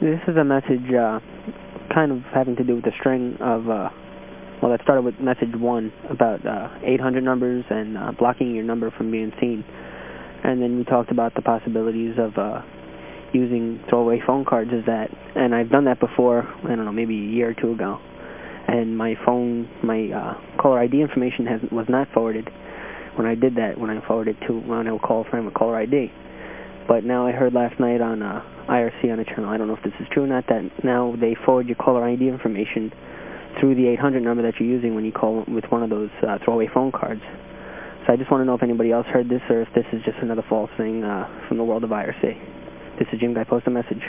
This is a message uh, kind of having to do with the string of, uh, well, that started with message 1 about uh, 800 numbers and uh, blocking your number from being seen. And then we talked about the possibilities of uh, using throwaway phone cards as that. And I've done that before, I don't know, maybe a year or two ago. And my phone, my uh, caller ID information has, was not forwarded when I did that, when I forwarded to, when I would call a friend with caller ID. But now I heard last night on uh, IRC on the channel, I don't know if this is true or not, that now they forward your caller ID information through the 800 number that you're using when you call with one of those uh, throwaway phone cards. So I just want to know if anybody else heard this or if this is just another false thing uh, from the world of IRC. This is Jim Guy. Post a message.